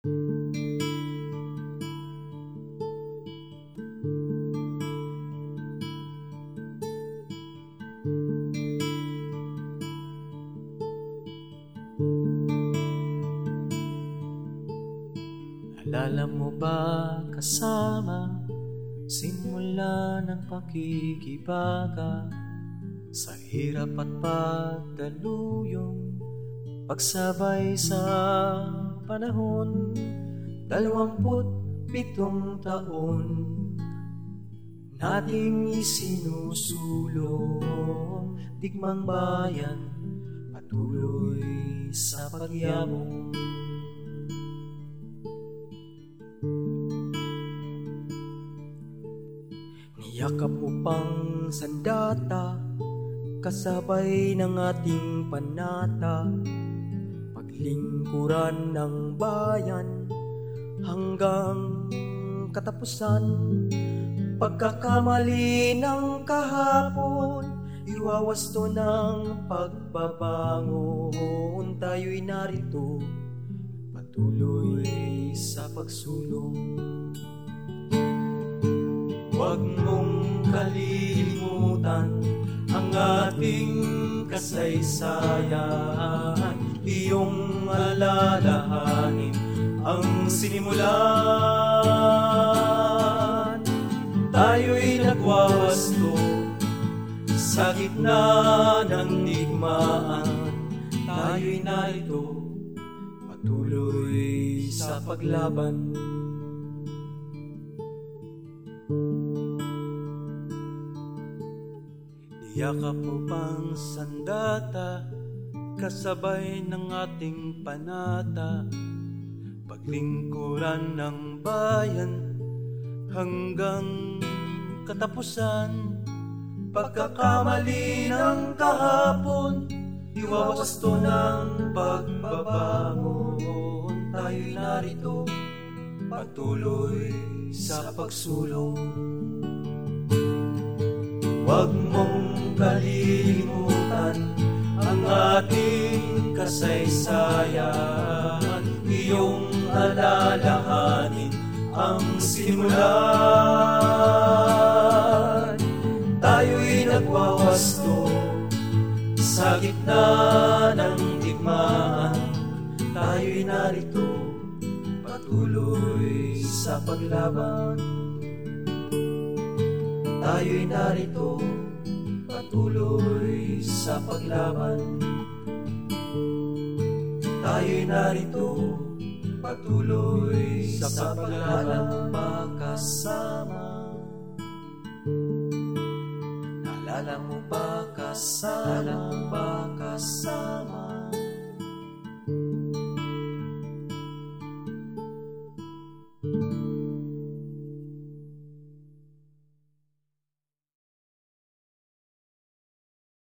Alala mo ba kasama Simula ng pakikibaga Sa hirap at pagdaluyong Pagsabay sa panahon Dalawamput pitong taon Nating isinusulong Digmang bayan Patuloy sa pagyabong. Niyakap mo pang sandata Kasabay ng ating panata Paglingkuran ng bayan Hanggang katapusan. Pagkakamali ng kahapon Iwawasto ng pagbabangon. Tayo'y narito Patuloy sa pagsulong. Huwag mong kalimutan ang ating kasaysayan Iyong alalahanin ang sinimulan. Tayo'y nagwawasto sa gitna ng digmaan Tayo'y narito patuloy sa paglaban. Yakap mo pang sandata Kasabay ng ating panata. Paglingkuran ng bayan Hanggang katapusan. Pagkakamali ng kahapon Iwawasto ng pagbabangon. Tayo'y narito Patuloy sa pagsulong. Huwag mong kalimutan ating kasaysayan. Iyong alalahanin ang simulan Tayo'y nagwawasto sa gitna ng digmaan. Tayo'y narito patuloy sa paglaban. Tayo'y narito patuloy sa paglaban Tayo'y narito patuloy sa paglaban Pagkasama Naalala mo ba kasama? Naalala mo ba kasama?